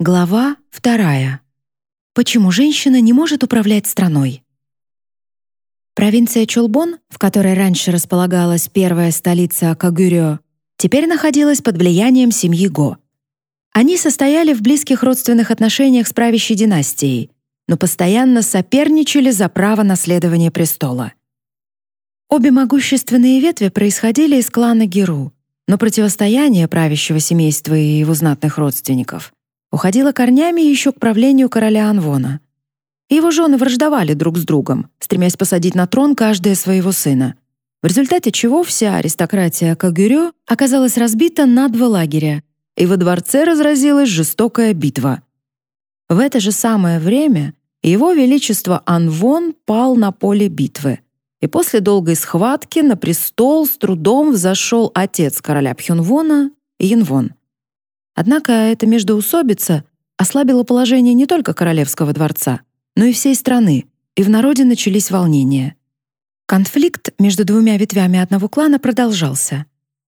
Глава вторая. Почему женщина не может управлять страной? Провинция Чулбон, в которой раньше располагалась первая столица Кагюрё, теперь находилась под влиянием семьи Го. Они состояли в близких родственных отношениях с правящей династией, но постоянно соперничали за право наследования престола. Обе могущественные ветви происходили из клана Геру, но противостояние правящего семейства и его знатных родственников уходило корнями еще к правлению короля Анвона. Его жены враждовали друг с другом, стремясь посадить на трон каждое своего сына, в результате чего вся аристократия Кагюрё оказалась разбита на два лагеря, и во дворце разразилась жестокая битва. В это же самое время его величество Анвон пал на поле битвы, и после долгой схватки на престол с трудом взошел отец короля Пхёнвона Янвон. Однако эта междоусобица ослабила положение не только королевского дворца, но и всей страны, и в народе начались волнения. Конфликт между двумя ветвями одного клана продолжался.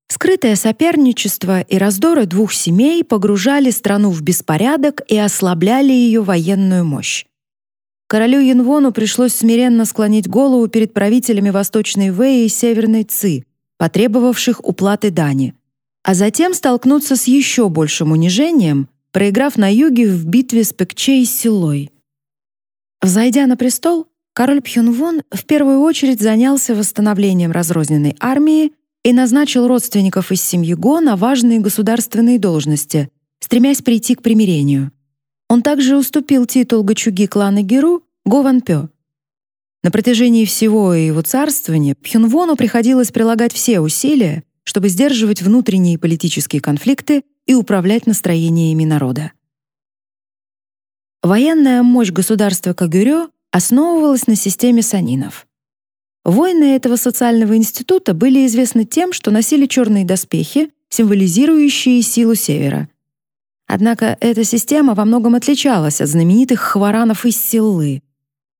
Скрытое соперничество и раздоры двух семей погружали страну в беспорядок и ослабляли ее военную мощь. Королю Янвону пришлось смиренно склонить голову перед правителями Восточной Вэи и Северной Ци, потребовавших уплаты дани, а затем столкнуться с еще большим унижением, проиграв на юге в битве с Пекче и Силой. Взойдя на престол, король Пхюнвон в первую очередь занялся восстановлением разрозненной армии и назначил родственников из семьи Го на важные государственные должности, стремясь прийти к примирению. Он также уступил титул Гачуги клана Геру Го Ван Пё. На протяжении всего его царствования Пхюнвону приходилось прилагать все усилия, чтобы сдерживать внутренние политические конфликты и управлять настроениями народа. Военная мощь государства Кагюрё основывалась на системе санинов. Воины этого социального института были известны тем, что носили черные доспехи, символизирующие силу севера — Однако эта система во многом отличалась от знаменитых хваранов из Силлы.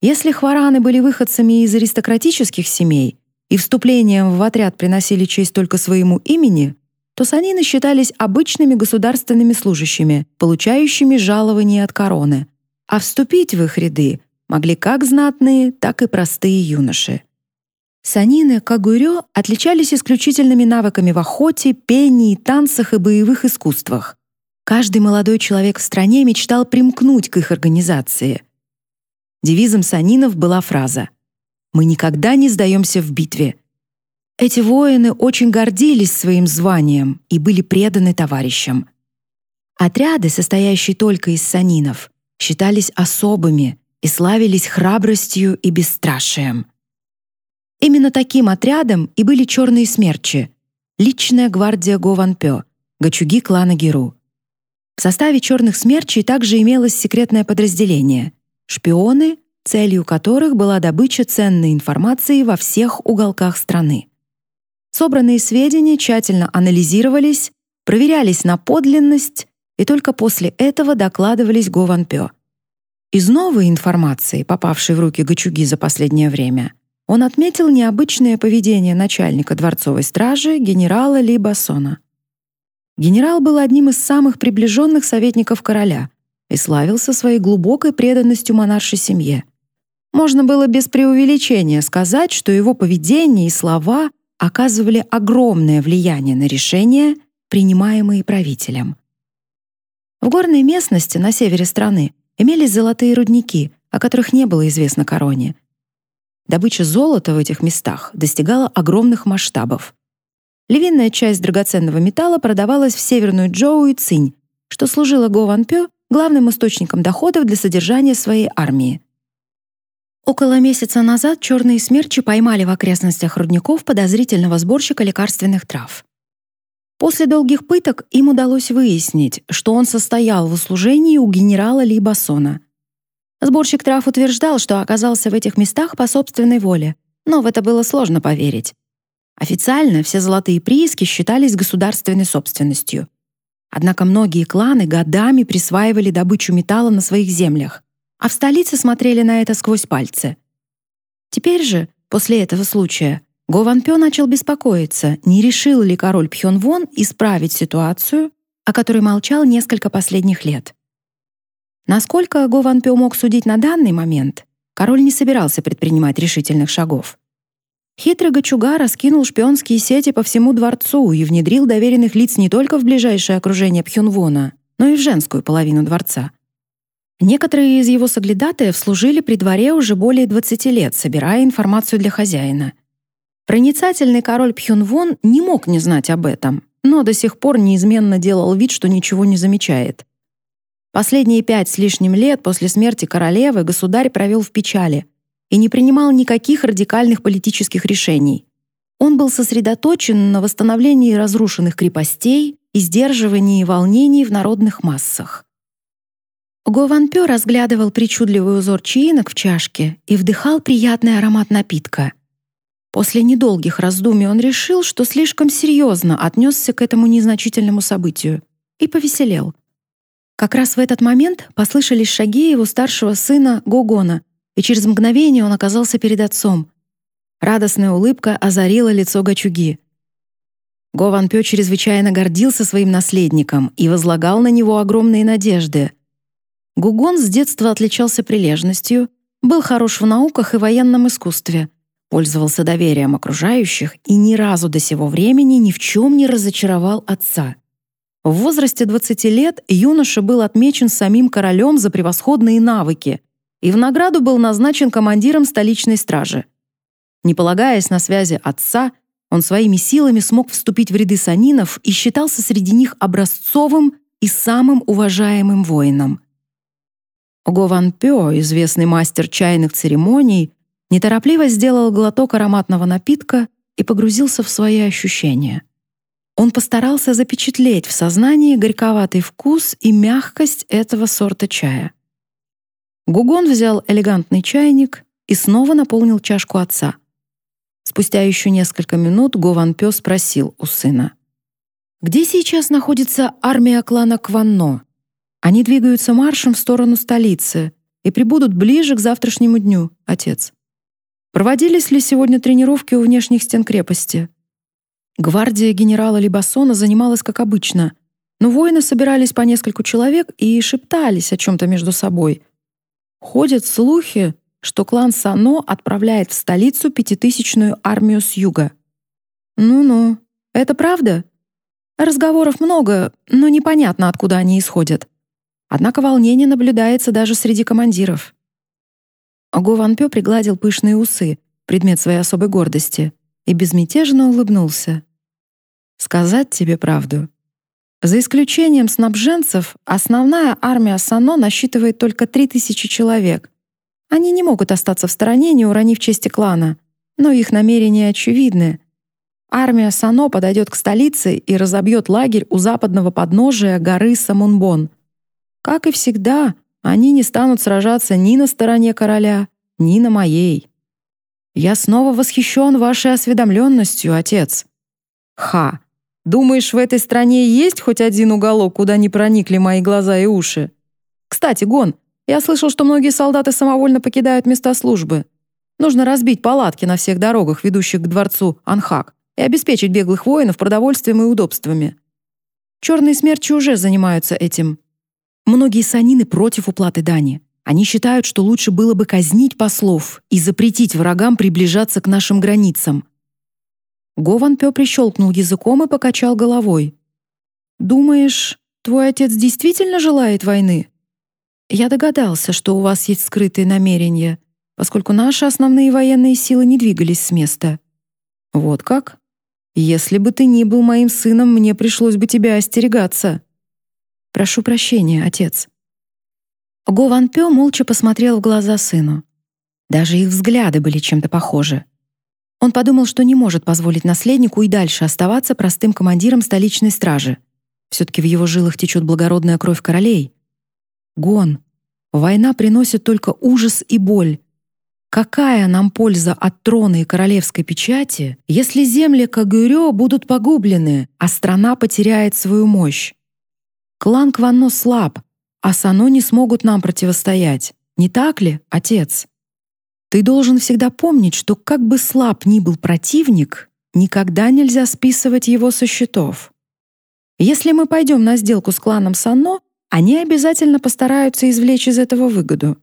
Если хвараны были выходцами из аристократических семей и вступлением в отряд приносили честь только своему имени, то санины считались обычными государственными служащими, получающими жалования от короны, а вступить в их ряды могли как знатные, так и простые юноши. Санины Кагурё отличались исключительными навыками в охоте, пении, танцах и боевых искусствах. Каждый молодой человек в стране мечтал примкнуть к их организации. Девизом санинов была фраза «Мы никогда не сдаемся в битве». Эти воины очень гордились своим званием и были преданы товарищам. Отряды, состоящие только из санинов, считались особыми и славились храбростью и бесстрашием. Именно таким отрядом и были черные смерчи, личная гвардия Гованпё, гачуги клана Геру. В составе черных смерчей также имелось секретное подразделение — шпионы, целью которых была добыча ценной информации во всех уголках страны. Собранные сведения тщательно анализировались, проверялись на подлинность и только после этого докладывались Гованпё. Из новой информации, попавшей в руки Гачуги за последнее время, он отметил необычное поведение начальника дворцовой стражи генерала Ли Бассона. Генерал был одним из самых приближенных советников короля и славился своей глубокой преданностью монаршей семье. Можно было без преувеличения сказать, что его поведение и слова оказывали огромное влияние на решения, принимаемые правителем. В горной местности на севере страны имелись золотые рудники, о которых не было известно короне. Добыча золота в этих местах достигала огромных масштабов. Львиная часть драгоценного металла продавалась в Северную Джоу и Цинь, что служило Го Ван Пё главным источником доходов для содержания своей армии. Около месяца назад черные смерчи поймали в окрестностях рудников подозрительного сборщика лекарственных трав. После долгих пыток им удалось выяснить, что он состоял в услужении у генерала Ли Бассона. Сборщик трав утверждал, что оказался в этих местах по собственной воле, но в это было сложно поверить. Официально все золотые прииски считались государственной собственностью. Однако многие кланы годами присваивали добычу металла на своих землях, а в столице смотрели на это сквозь пальцы. Теперь же, после этого случая, Го Ван Пё начал беспокоиться, не решил ли король Пхён Вон исправить ситуацию, о которой молчал несколько последних лет. Насколько Го Ван Пё мог судить на данный момент, король не собирался предпринимать решительных шагов. Хитрый Гачуга раскинул шпионские сети по всему дворцу и внедрил доверенных лиц не только в ближайшее окружение Пхюнвона, но и в женскую половину дворца. Некоторые из его соглядатаев служили при дворе уже более 20 лет, собирая информацию для хозяина. Проницательный король Пхюнвон не мог не знать об этом, но до сих пор неизменно делал вид, что ничего не замечает. Последние пять с лишним лет после смерти королевы государь провел в печали — и не принимал никаких радикальных политических решений. Он был сосредоточен на восстановлении разрушенных крепостей и сдерживании волнений в народных массах. Го Пё разглядывал причудливый узор чаинок в чашке и вдыхал приятный аромат напитка. После недолгих раздумий он решил, что слишком серьезно отнесся к этому незначительному событию и повеселел. Как раз в этот момент послышались шаги его старшего сына Гогона, и через мгновение он оказался перед отцом. Радостная улыбка озарила лицо Гачуги. Го Пё чрезвычайно гордился своим наследником и возлагал на него огромные надежды. Гугон с детства отличался прилежностью, был хорош в науках и военном искусстве, пользовался доверием окружающих и ни разу до сего времени ни в чем не разочаровал отца. В возрасте 20 лет юноша был отмечен самим королем за превосходные навыки, и в награду был назначен командиром столичной стражи. Не полагаясь на связи отца, он своими силами смог вступить в ряды санинов и считался среди них образцовым и самым уважаемым воином. Го Ван Пё, известный мастер чайных церемоний, неторопливо сделал глоток ароматного напитка и погрузился в свои ощущения. Он постарался запечатлеть в сознании горьковатый вкус и мягкость этого сорта чая. Гугон взял элегантный чайник и снова наполнил чашку отца. Спустя еще несколько минут Гован Пё спросил у сына. «Где сейчас находится армия клана Кванно? Они двигаются маршем в сторону столицы и прибудут ближе к завтрашнему дню, отец. Проводились ли сегодня тренировки у внешних стен крепости?» Гвардия генерала Либасона занималась как обычно, но воины собирались по нескольку человек и шептались о чем-то между собой — Ходят слухи, что клан Сано отправляет в столицу пятитысячную армию с юга. Ну-ну, это правда? Разговоров много, но непонятно, откуда они исходят. Однако волнение наблюдается даже среди командиров. Го Пё пригладил пышные усы, предмет своей особой гордости, и безмятежно улыбнулся. «Сказать тебе правду. За исключением снабженцев, основная армия Сано насчитывает только 3000 человек. Они не могут остаться в стороне, не уронив чести клана, но их намерения очевидны. Армия Сано подойдет к столице и разобьет лагерь у западного подножия горы Самунбон. Как и всегда, они не станут сражаться ни на стороне короля, ни на моей. Я снова восхищен вашей осведомленностью, отец. Ха! Думаешь, в этой стране есть хоть один уголок, куда не проникли мои глаза и уши? Кстати, Гон, я слышал, что многие солдаты самовольно покидают места службы. Нужно разбить палатки на всех дорогах, ведущих к дворцу Анхак, и обеспечить беглых воинов продовольствием и удобствами. Черные смерчи уже занимаются этим. Многие санины против уплаты дани. Они считают, что лучше было бы казнить послов и запретить врагам приближаться к нашим границам. Гован Пё прищелкнул языком и покачал головой. «Думаешь, твой отец действительно желает войны?» «Я догадался, что у вас есть скрытые намерения, поскольку наши основные военные силы не двигались с места». «Вот как? Если бы ты не был моим сыном, мне пришлось бы тебя остерегаться». «Прошу прощения, отец». Гован Пё молча посмотрел в глаза сыну. Даже их взгляды были чем-то похожи. Он подумал, что не может позволить наследнику и дальше оставаться простым командиром столичной стражи. Все-таки в его жилах течет благородная кровь королей. Гон. Война приносит только ужас и боль. Какая нам польза от трона и королевской печати, если земли Кагюрё будут погублены, а страна потеряет свою мощь? Клан Кванно слаб, а Сано не смогут нам противостоять. Не так ли, отец? Ты должен всегда помнить, что как бы слаб ни был противник, никогда нельзя списывать его со счетов. Если мы пойдем на сделку с кланом Сано, они обязательно постараются извлечь из этого выгоду.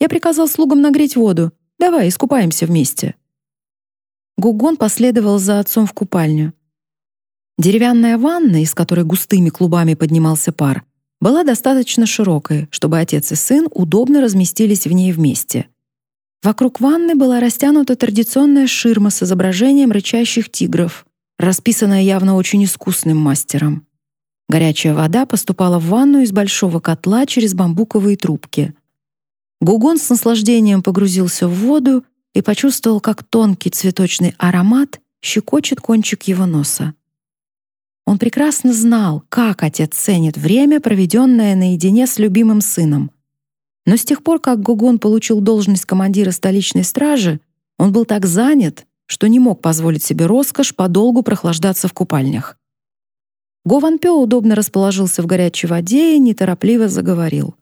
Я приказал слугам нагреть воду. Давай, искупаемся вместе. Гугон последовал за отцом в купальню. Деревянная ванна, из которой густыми клубами поднимался пар, была достаточно широкой, чтобы отец и сын удобно разместились в ней вместе. Вокруг ванны была растянута традиционная ширма с изображением рычащих тигров, расписанная явно очень искусным мастером. Горячая вода поступала в ванну из большого котла через бамбуковые трубки. Гугон с наслаждением погрузился в воду и почувствовал, как тонкий цветочный аромат щекочет кончик его носа. Он прекрасно знал, как отец ценит время, проведенное наедине с любимым сыном. Но с тех пор, как Гугон получил должность командира столичной стражи, он был так занят, что не мог позволить себе роскошь подолгу прохлаждаться в купальнях. Го Ван Пё удобно расположился в горячей воде и неторопливо заговорил.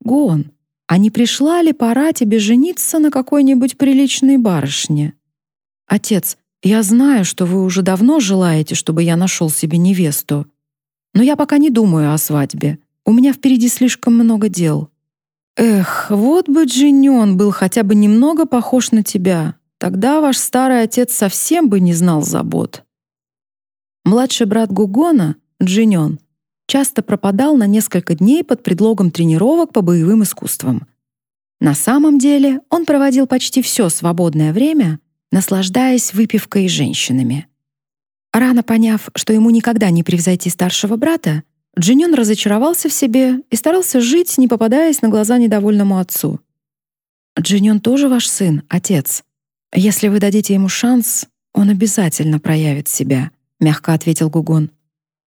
«Гон, а не пришла ли пора тебе жениться на какой-нибудь приличной барышне? Отец, я знаю, что вы уже давно желаете, чтобы я нашел себе невесту. Но я пока не думаю о свадьбе. У меня впереди слишком много дел. Эх, вот бы Джиньон был хотя бы немного похож на тебя. Тогда ваш старый отец совсем бы не знал забот. Младший брат Гугона, Джиньон, часто пропадал на несколько дней под предлогом тренировок по боевым искусствам. На самом деле он проводил почти все свободное время наслаждаясь выпивкой и женщинами. Рано поняв, что ему никогда не превзойти старшего брата, Джиньон разочаровался в себе и старался жить, не попадаясь на глаза недовольному отцу. «Джиньон тоже ваш сын, отец. Если вы дадите ему шанс, он обязательно проявит себя», — мягко ответил Гугон.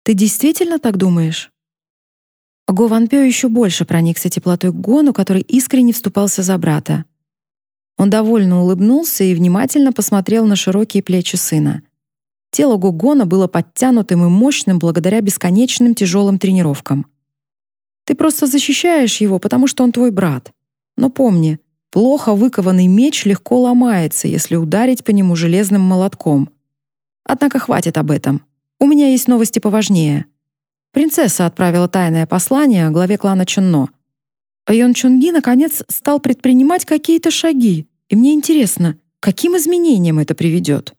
«Ты действительно так думаешь?» Го Ван Пё еще больше проникся теплотой к Гону, который искренне вступался за брата. Он довольно улыбнулся и внимательно посмотрел на широкие плечи сына. Тело Гугона было подтянутым и мощным благодаря бесконечным тяжелым тренировкам. Ты просто защищаешь его, потому что он твой брат. Но помни, плохо выкованный меч легко ломается, если ударить по нему железным молотком. Однако хватит об этом. У меня есть новости поважнее. Принцесса отправила тайное послание главе клана Чунно. Йон Чунги наконец стал предпринимать какие-то шаги, и мне интересно, каким изменениям это приведет.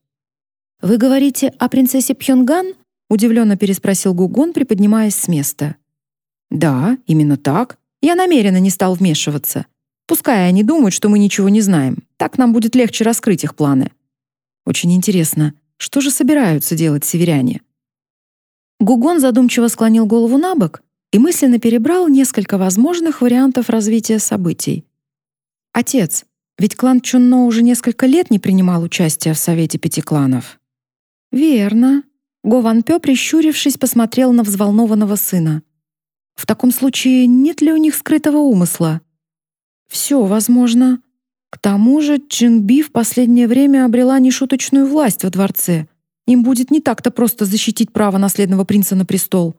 Вы говорите о принцессе Пхёнган? удивленно переспросил Гугон, приподнимаясь с места. Да, именно так. Я намеренно не стал вмешиваться. Пускай они думают, что мы ничего не знаем. Так нам будет легче раскрыть их планы. Очень интересно, что же собираются делать северяне? Гугон задумчиво склонил голову на бок и мысленно перебрал несколько возможных вариантов развития событий. Отец, ведь клан Чунно уже несколько лет не принимал участия в Совете Пяти Кланов. Верно. Го Ван Пё, прищурившись, посмотрел на взволнованного сына. В таком случае нет ли у них скрытого умысла? Все возможно. К тому же Чин Би в последнее время обрела нешуточную власть во дворце. Им будет не так-то просто защитить право наследного принца на престол.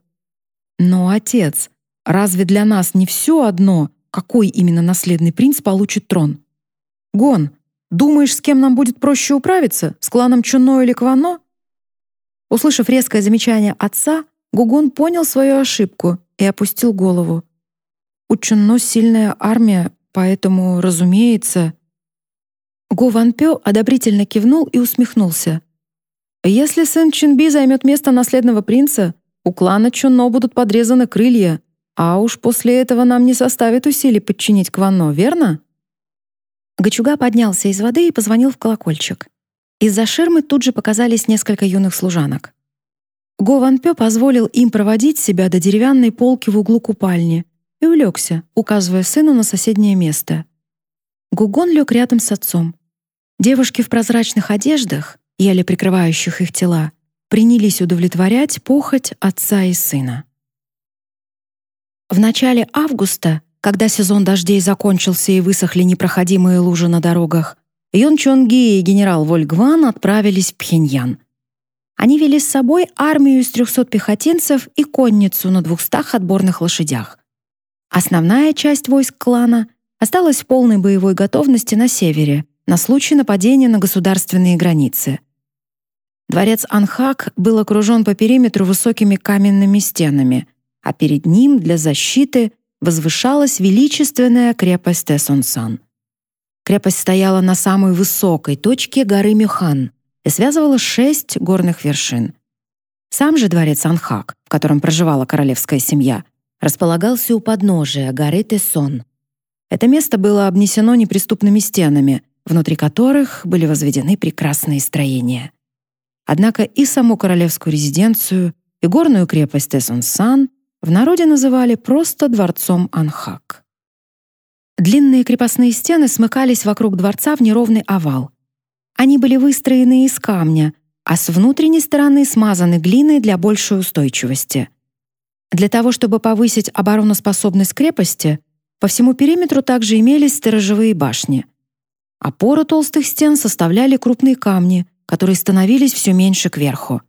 Но, отец, разве для нас не все одно, какой именно наследный принц получит трон? Гон, думаешь, с кем нам будет проще управиться? С кланом Чуно или Квано? Услышав резкое замечание отца, Гугон понял свою ошибку и опустил голову. У Чунно сильная армия, поэтому, разумеется... Го Ван Пё одобрительно кивнул и усмехнулся. «Если сын Чинби займет место наследного принца, у клана Чунно будут подрезаны крылья, а уж после этого нам не составит усилий подчинить Квано, верно?» Гачуга поднялся из воды и позвонил в колокольчик. Из-за ширмы тут же показались несколько юных служанок. Го Ван Пё позволил им проводить себя до деревянной полки в углу купальни и улегся, указывая сыну на соседнее место. Гугон лег рядом с отцом. Девушки в прозрачных одеждах, еле прикрывающих их тела, принялись удовлетворять похоть отца и сына. В начале августа когда сезон дождей закончился и высохли непроходимые лужи на дорогах, Йон Чон Ги и генерал Вольгван отправились в Пхеньян. Они вели с собой армию из 300 пехотинцев и конницу на 200 отборных лошадях. Основная часть войск клана осталась в полной боевой готовности на севере на случай нападения на государственные границы. Дворец Анхак был окружен по периметру высокими каменными стенами — а перед ним для защиты возвышалась величественная крепость Тесонсан. Крепость стояла на самой высокой точке горы Мюхан и связывала шесть горных вершин. Сам же дворец Анхак, в котором проживала королевская семья, располагался у подножия горы Тесон. Это место было обнесено неприступными стенами, внутри которых были возведены прекрасные строения. Однако и саму королевскую резиденцию, и горную крепость Тесон-Сан в народе называли просто дворцом Анхак. Длинные крепостные стены смыкались вокруг дворца в неровный овал. Они были выстроены из камня, а с внутренней стороны смазаны глиной для большей устойчивости. Для того, чтобы повысить обороноспособность крепости, по всему периметру также имелись сторожевые башни. Опору толстых стен составляли крупные камни, которые становились все меньше кверху.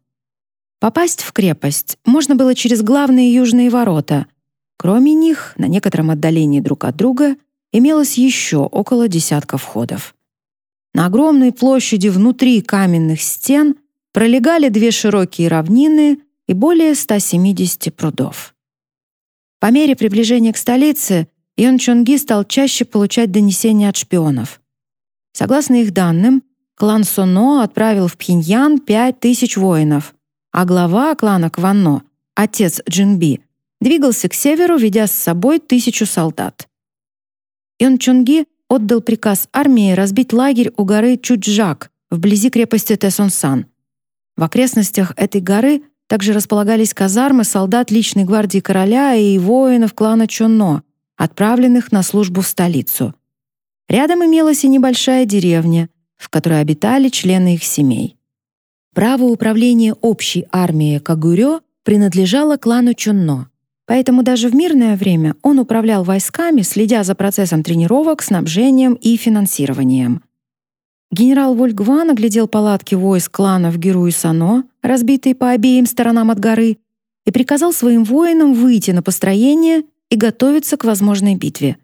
Попасть в крепость можно было через главные южные ворота. Кроме них, на некотором отдалении друг от друга имелось еще около десятка входов. На огромной площади внутри каменных стен пролегали две широкие равнины и более 170 прудов. По мере приближения к столице Йон Чонги стал чаще получать донесения от шпионов. Согласно их данным, клан Соно отправил в Пхеньян 5000 воинов, а глава клана Кванно, отец Джинби, двигался к северу, ведя с собой тысячу солдат. Ён Чунги отдал приказ армии разбить лагерь у горы Чуджак вблизи крепости Тэсонсан. В окрестностях этой горы также располагались казармы солдат личной гвардии короля и воинов клана Чонно, отправленных на службу в столицу. Рядом имелась и небольшая деревня, в которой обитали члены их семей. Право управления общей армией Кагурё принадлежало клану Чунно, поэтому даже в мирное время он управлял войсками, следя за процессом тренировок, снабжением и финансированием. Генерал Вольгван оглядел палатки войск кланов Геру и Сано, разбитые по обеим сторонам от горы, и приказал своим воинам выйти на построение и готовиться к возможной битве.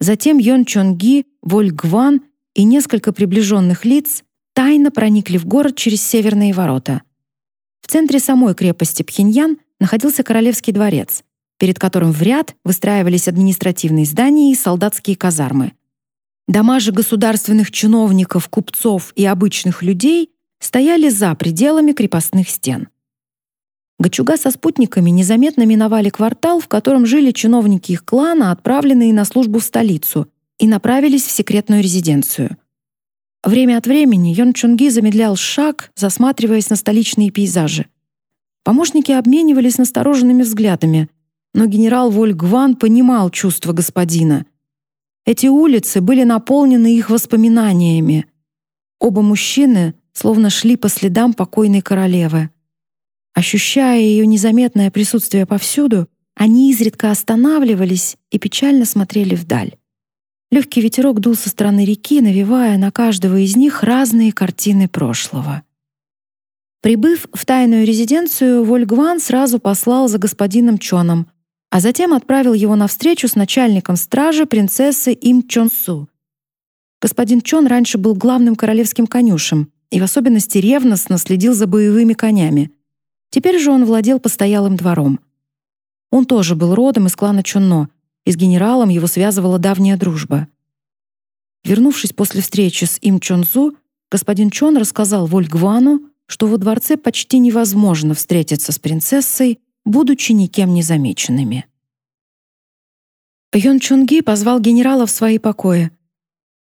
Затем Йон Чонги, Вольгван и несколько приближенных лиц тайно проникли в город через северные ворота. В центре самой крепости Пхеньян находился королевский дворец, перед которым в ряд выстраивались административные здания и солдатские казармы. Дома же государственных чиновников, купцов и обычных людей стояли за пределами крепостных стен. Гачуга со спутниками незаметно миновали квартал, в котором жили чиновники их клана, отправленные на службу в столицу, и направились в секретную резиденцию. Время от времени Йон Чунги замедлял шаг, засматриваясь на столичные пейзажи. Помощники обменивались настороженными взглядами, но генерал Вольгван понимал чувства господина. Эти улицы были наполнены их воспоминаниями. Оба мужчины словно шли по следам покойной королевы. Ощущая ее незаметное присутствие повсюду, они изредка останавливались и печально смотрели вдаль. Легкий ветерок дул со стороны реки, навевая на каждого из них разные картины прошлого. Прибыв в тайную резиденцию, Вольгван сразу послал за господином Чоном, а затем отправил его на встречу с начальником стражи принцессы Им Чонсу. Господин Чон раньше был главным королевским конюшем и в особенности ревностно следил за боевыми конями. Теперь же он владел постоялым двором. Он тоже был родом из клана Чонно — и с генералом его связывала давняя дружба. Вернувшись после встречи с Им Чонзу, господин Чон рассказал Вольгвану, что во дворце почти невозможно встретиться с принцессой, будучи никем не замеченными. Йон Чунги позвал генерала в свои покои.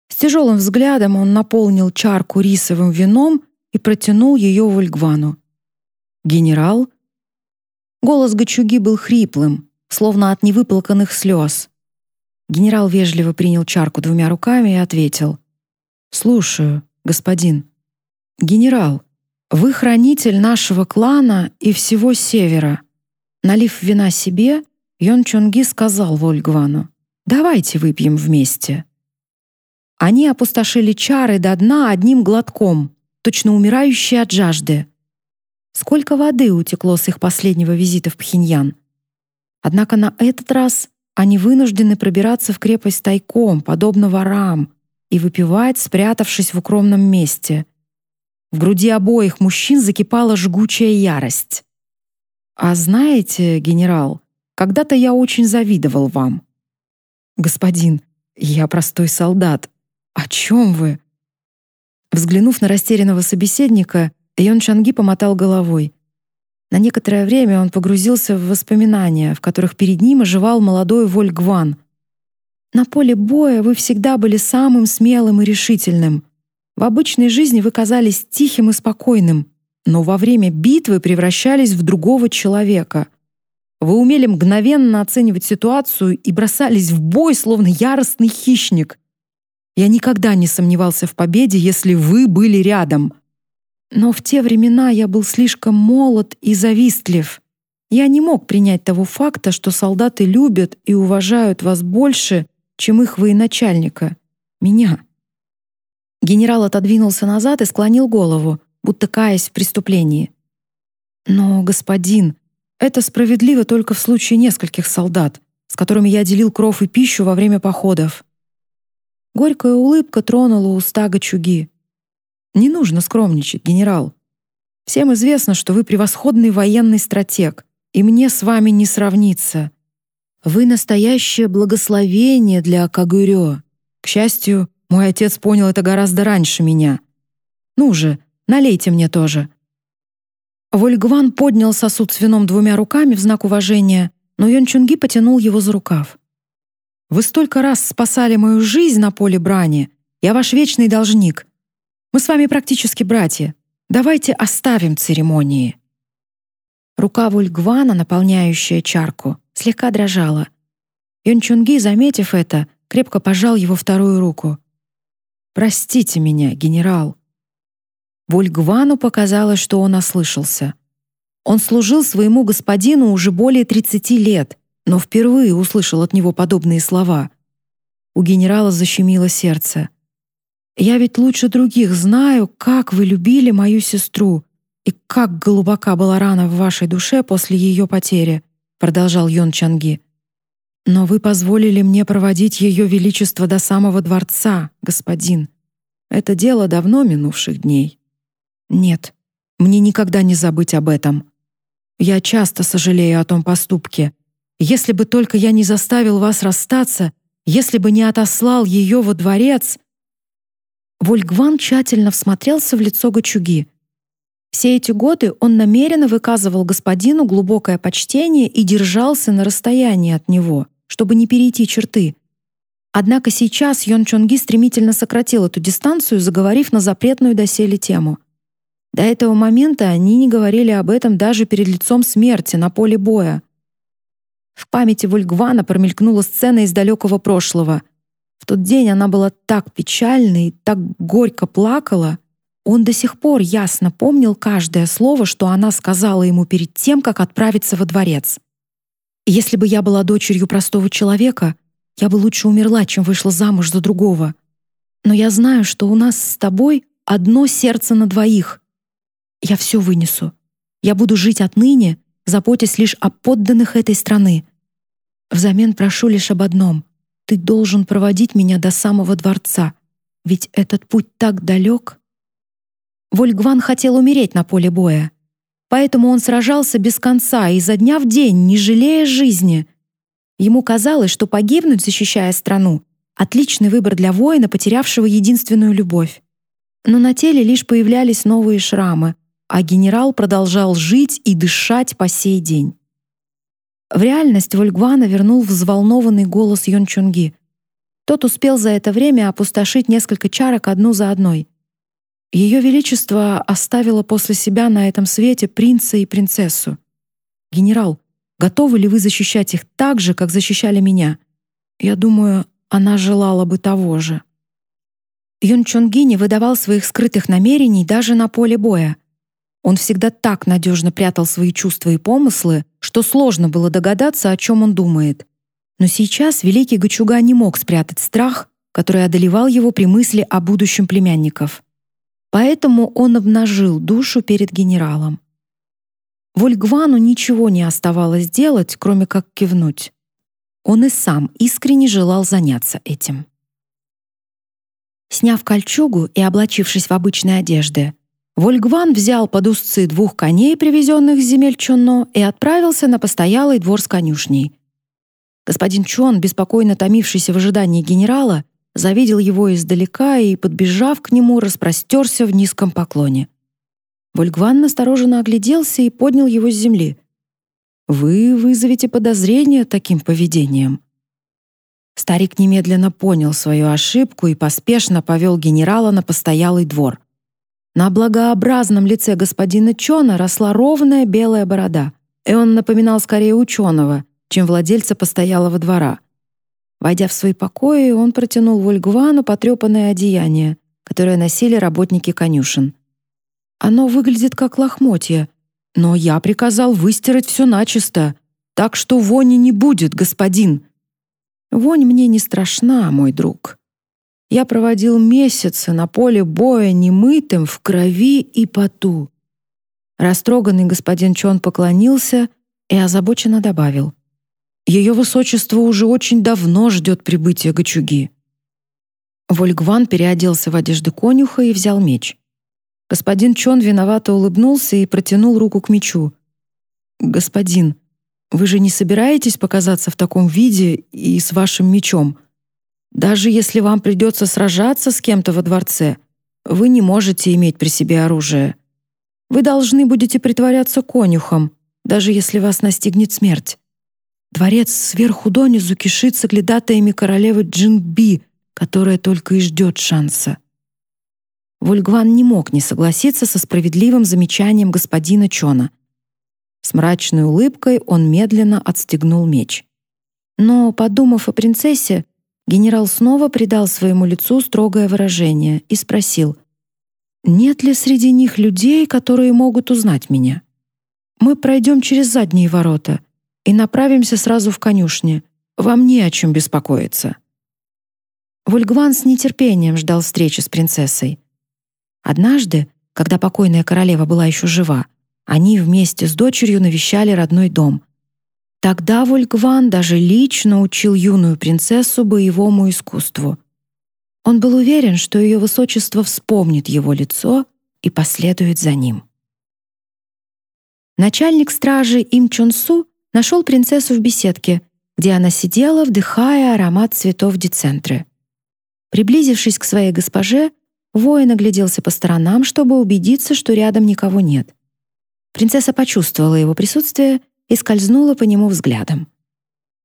С тяжелым взглядом он наполнил чарку рисовым вином и протянул ее Вольгвану. Генерал Голос Гачуги был хриплым, словно от невыплаканных слез. Генерал вежливо принял чарку двумя руками и ответил: "Слушаю, господин. Генерал, вы хранитель нашего клана и всего севера". Налив вина себе, Йон Чонги сказал Вольгвану: "Давайте выпьем вместе". Они опустошили чары до дна одним глотком, точно умирающие от жажды. Сколько воды утекло с их последнего визита в Пхеньян? Однако на этот раз они вынуждены пробираться в крепость тайком, подобно ворам, и выпивать, спрятавшись в укромном месте. В груди обоих мужчин закипала жгучая ярость. «А знаете, генерал, когда-то я очень завидовал вам». «Господин, я простой солдат. О чем вы?» Взглянув на растерянного собеседника, Йон Чанги помотал головой. На некоторое время он погрузился в воспоминания, в которых перед ним оживал молодой Вольгван. «На поле боя вы всегда были самым смелым и решительным. В обычной жизни вы казались тихим и спокойным, но во время битвы превращались в другого человека. Вы умели мгновенно оценивать ситуацию и бросались в бой, словно яростный хищник. Я никогда не сомневался в победе, если вы были рядом». Но в те времена я был слишком молод и завистлив. Я не мог принять того факта, что солдаты любят и уважают вас больше, чем их военачальника, меня. Генерал отодвинулся назад и склонил голову, будто каясь в преступлении. Но, господин, это справедливо только в случае нескольких солдат, с которыми я делил кров и пищу во время походов. Горькая улыбка тронула уста Гачуги. Не нужно скромничать, генерал. Всем известно, что вы превосходный военный стратег, и мне с вами не сравниться. Вы настоящее благословение для Кагурё. К счастью, мой отец понял это гораздо раньше меня. Ну же, налейте мне тоже. Вольгван поднял сосуд с вином двумя руками в знак уважения, но Йончунги потянул его за рукав. Вы столько раз спасали мою жизнь на поле брани. Я ваш вечный должник. Мы с вами практически братья. Давайте оставим церемонии». Рука Вульгвана, наполняющая чарку, слегка дрожала. Юнчунги, заметив это, крепко пожал его вторую руку. «Простите меня, генерал». Вульгвану показалось, что он ослышался. Он служил своему господину уже более 30 лет, но впервые услышал от него подобные слова. У генерала защемило сердце. Я ведь лучше других знаю, как вы любили мою сестру и как глубока была рана в вашей душе после ее потери, продолжал Йон Чанги. Но вы позволили мне проводить ее величество до самого дворца, господин. Это дело давно минувших дней. Нет, мне никогда не забыть об этом. Я часто сожалею о том поступке. Если бы только я не заставил вас расстаться, если бы не отослал ее во дворец, Вольгван тщательно всмотрелся в лицо Гачуги. Все эти годы он намеренно выказывал господину глубокое почтение и держался на расстоянии от него, чтобы не перейти черты. Однако сейчас Йон Чонги стремительно сократил эту дистанцию, заговорив на запретную доселе тему. До этого момента они не говорили об этом даже перед лицом смерти на поле боя. В памяти Вольгвана промелькнула сцена из далекого прошлого — в тот день она была так печальна и так горько плакала. Он до сих пор ясно помнил каждое слово, что она сказала ему перед тем, как отправиться во дворец. «Если бы я была дочерью простого человека, я бы лучше умерла, чем вышла замуж за другого. Но я знаю, что у нас с тобой одно сердце на двоих. Я все вынесу. Я буду жить отныне, заботясь лишь о подданных этой страны. Взамен прошу лишь об одном. Ты должен проводить меня до самого дворца, ведь этот путь так далек. Вольгван хотел умереть на поле боя, поэтому он сражался без конца изо дня в день, не жалея жизни. Ему казалось, что погибнуть, защищая страну, отличный выбор для воина, потерявшего единственную любовь. Но на теле лишь появлялись новые шрамы, а генерал продолжал жить и дышать по сей день. В реальность Вольгвана вернул взволнованный голос Йончунги. Тот успел за это время опустошить несколько чарок одну за одной. Ее величество оставило после себя на этом свете принца и принцессу. Генерал, готовы ли вы защищать их так же, как защищали меня? Я думаю, она желала бы того же. Юн Чонги не выдавал своих скрытых намерений даже на поле боя. Он всегда так надежно прятал свои чувства и помыслы, что сложно было догадаться, о чем он думает. Но сейчас великий Гачуга не мог спрятать страх, который одолевал его при мысли о будущем племянников. Поэтому он обнажил душу перед генералом. Вольгвану ничего не оставалось делать, кроме как кивнуть. Он и сам искренне желал заняться этим. Сняв кольчугу и облачившись в обычные одежды, Вольгван взял под узцы двух коней, привезенных с земель Чонно, и отправился на постоялый двор с конюшней. Господин Чон, беспокойно томившийся в ожидании генерала, завидел его издалека и, подбежав к нему, распростерся в низком поклоне. Вольгван настороженно огляделся и поднял его с земли. «Вы вызовете подозрение таким поведением». Старик немедленно понял свою ошибку и поспешно повел генерала на постоялый двор. На благообразном лице господина Чона росла ровная белая борода, и он напоминал скорее ученого, чем владельца постоялого двора. Войдя в свои покои, он протянул Вольгвану потрепанное одеяние, которое носили работники конюшен. «Оно выглядит как лохмотья, но я приказал выстирать все начисто, так что вони не будет, господин». «Вонь мне не страшна, мой друг. Я проводил месяцы на поле боя немытым в крови и поту. Растроганный господин Чон поклонился и озабоченно добавил. «Ее высочество уже очень давно ждет прибытия Гачуги». Вольгван переоделся в одежду конюха и взял меч. Господин Чон виновато улыбнулся и протянул руку к мечу. «Господин, вы же не собираетесь показаться в таком виде и с вашим мечом?» Даже если вам придется сражаться с кем-то во дворце, вы не можете иметь при себе оружие. Вы должны будете притворяться конюхом, даже если вас настигнет смерть. Дворец сверху донизу кишит соглядатаями королевы Джинби, которая только и ждет шанса. Вульгван не мог не согласиться со справедливым замечанием господина Чона. С мрачной улыбкой он медленно отстегнул меч. Но, подумав о принцессе, Генерал снова придал своему лицу строгое выражение и спросил, «Нет ли среди них людей, которые могут узнать меня? Мы пройдем через задние ворота и направимся сразу в конюшни. Вам не о чем беспокоиться». Вульгван с нетерпением ждал встречи с принцессой. Однажды, когда покойная королева была еще жива, они вместе с дочерью навещали родной дом. Тогда Вольгван даже лично учил юную принцессу боевому искусству. Он был уверен, что ее высочество вспомнит его лицо и последует за ним. Начальник стражи Им Чон Су нашел принцессу в беседке, где она сидела, вдыхая аромат цветов децентры. Приблизившись к своей госпоже, воин огляделся по сторонам, чтобы убедиться, что рядом никого нет. Принцесса почувствовала его присутствие и скользнула по нему взглядом.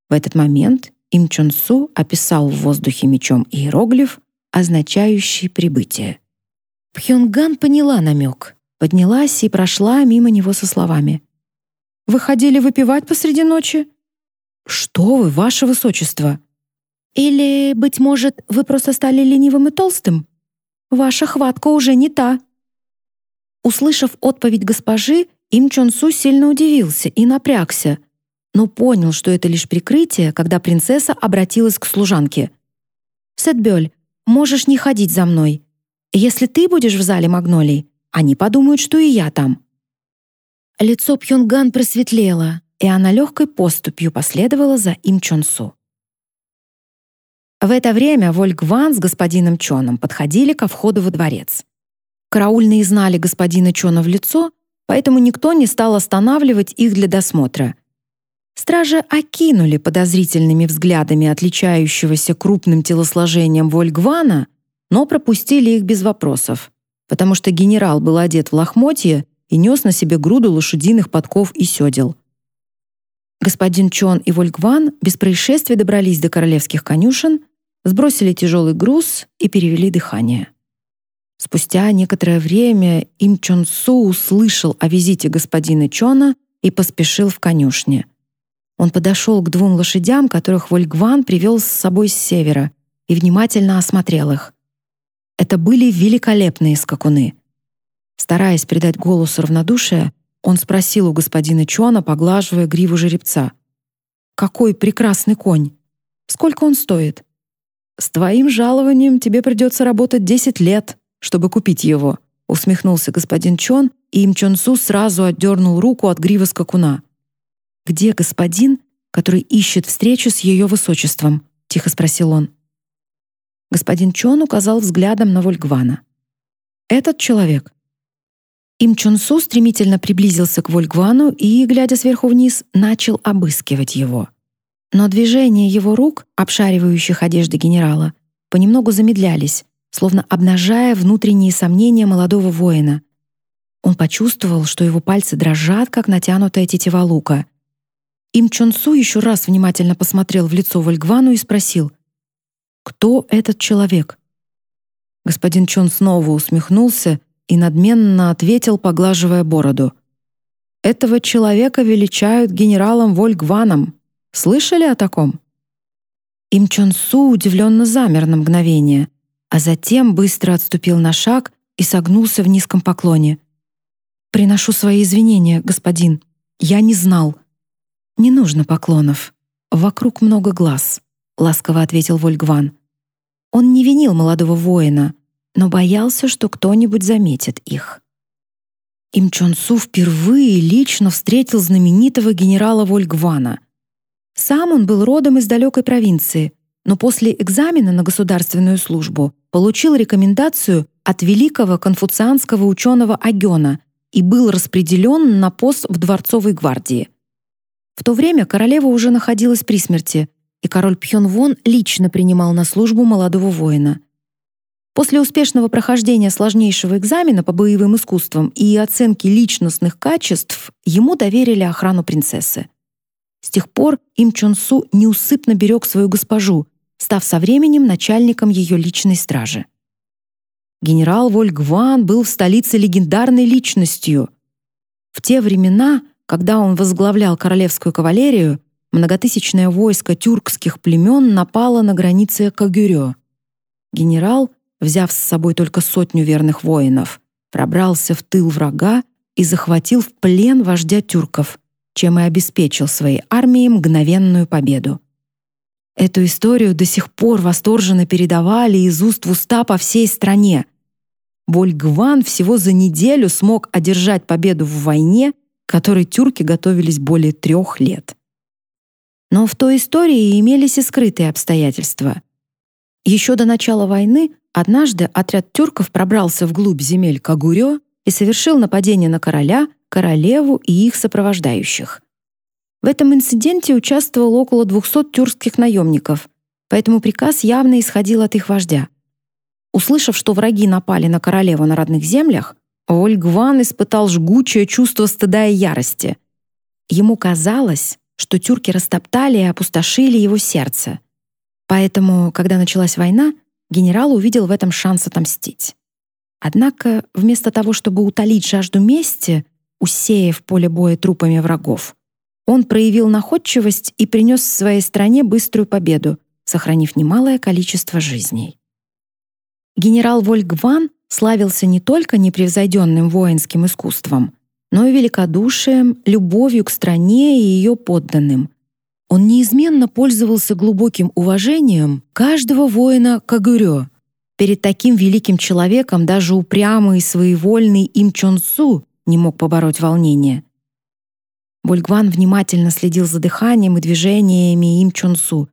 В этот момент Им Чон Су описал в воздухе мечом иероглиф, означающий прибытие. Пхёнган поняла намек, поднялась и прошла мимо него со словами. «Вы ходили выпивать посреди ночи?» «Что вы, ваше высочество!» «Или, быть может, вы просто стали ленивым и толстым? Ваша хватка уже не та». Услышав отповедь госпожи, им Чон Су сильно удивился и напрягся, но понял, что это лишь прикрытие, когда принцесса обратилась к служанке. «Сетбёль, можешь не ходить за мной. Если ты будешь в зале магнолий, они подумают, что и я там». Лицо Пьонган просветлело, и она легкой поступью последовала за Им Чон Су. В это время Вольг Ван с господином Чоном подходили ко входу во дворец. Караульные знали господина Чона в лицо поэтому никто не стал останавливать их для досмотра. Стражи окинули подозрительными взглядами отличающегося крупным телосложением Вольгвана, но пропустили их без вопросов, потому что генерал был одет в лохмотье и нес на себе груду лошадиных подков и сёдел. Господин Чон и Вольгван без происшествий добрались до королевских конюшен, сбросили тяжелый груз и перевели дыхание. Спустя некоторое время Им Чон Су услышал о визите господина Чона и поспешил в конюшне. Он подошел к двум лошадям, которых Вольгван привел с собой с севера, и внимательно осмотрел их. Это были великолепные скакуны. Стараясь придать голосу равнодушие, он спросил у господина Чона, поглаживая гриву жеребца. «Какой прекрасный конь! Сколько он стоит?» «С твоим жалованием тебе придется работать десять лет», чтобы купить его», — усмехнулся господин Чон, и Им Чон Су сразу отдернул руку от гривы скакуна. «Где господин, который ищет встречу с ее высочеством?» — тихо спросил он. Господин Чон указал взглядом на Вольгвана. «Этот человек?» Им Чон Су стремительно приблизился к Вольгвану и, глядя сверху вниз, начал обыскивать его. Но движения его рук, обшаривающих одежды генерала, понемногу замедлялись, словно обнажая внутренние сомнения молодого воина. Он почувствовал, что его пальцы дрожат, как натянутая тетива лука. Им Чон Су еще раз внимательно посмотрел в лицо Вольгвану и спросил, «Кто этот человек?» Господин Чон снова усмехнулся и надменно ответил, поглаживая бороду. «Этого человека величают генералом Вольгваном. Слышали о таком?» Им Чон Су удивленно замер на мгновение, а затем быстро отступил на шаг и согнулся в низком поклоне. «Приношу свои извинения, господин. Я не знал». «Не нужно поклонов. Вокруг много глаз», — ласково ответил Вольгван. Он не винил молодого воина, но боялся, что кто-нибудь заметит их. Им Чон Су впервые лично встретил знаменитого генерала Вольгвана. Сам он был родом из далекой провинции, но после экзамена на государственную службу получил рекомендацию от великого конфуцианского ученого Агена и был распределен на пост в дворцовой гвардии. В то время королева уже находилась при смерти, и король Пхёнвон лично принимал на службу молодого воина — После успешного прохождения сложнейшего экзамена по боевым искусствам и оценки личностных качеств ему доверили охрану принцессы. С тех пор Им Чон Су неусыпно берег свою госпожу, став со временем начальником ее личной стражи. Генерал Вольгван был в столице легендарной личностью. В те времена, когда он возглавлял королевскую кавалерию, многотысячное войско тюркских племен напало на границе Кагюрё. Генерал взяв с собой только сотню верных воинов, пробрался в тыл врага и захватил в плен вождя тюрков, чем и обеспечил своей армии мгновенную победу. Эту историю до сих пор восторженно передавали из уст в уста по всей стране. Больгван всего за неделю смог одержать победу в войне, которой тюрки готовились более трех лет. Но в той истории имелись и скрытые обстоятельства. Еще до начала войны Однажды отряд тюрков пробрался вглубь земель Кагурё и совершил нападение на короля, королеву и их сопровождающих. В этом инциденте участвовало около 200 тюркских наемников, поэтому приказ явно исходил от их вождя. Услышав, что враги напали на королеву на родных землях, Вольгван испытал жгучее чувство стыда и ярости. Ему казалось, что тюрки растоптали и опустошили его сердце. Поэтому, когда началась война, генерал увидел в этом шанс отомстить. Однако, вместо того, чтобы утолить жажду мести, усеяв поле боя трупами врагов, он проявил находчивость и принес своей стране быструю победу, сохранив немалое количество жизней. Генерал Вольгван славился не только непревзойденным воинским искусством, но и великодушием, любовью к стране и ее подданным, он неизменно пользовался глубоким уважением каждого воина Кагурё. Перед таким великим человеком даже упрямый и своевольный Им Чон не мог побороть волнение. Больгван внимательно следил за дыханием и движениями Им Чон Су.